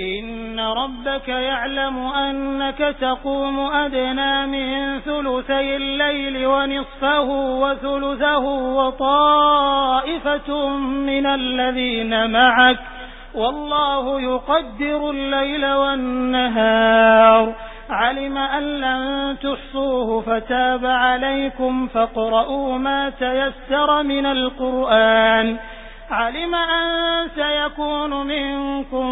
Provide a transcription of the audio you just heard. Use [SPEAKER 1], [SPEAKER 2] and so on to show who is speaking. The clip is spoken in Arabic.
[SPEAKER 1] إن ربك يعلم أنك تقوم أدنى من ثلثي الليل ونصفه وثلثه وطائفة من الذين معك والله يقدر الليل والنهار. علم أن لن تحصوه فتاب عليكم فاقرؤوا ما تيسر من القرآن. علم أن سيكون منكم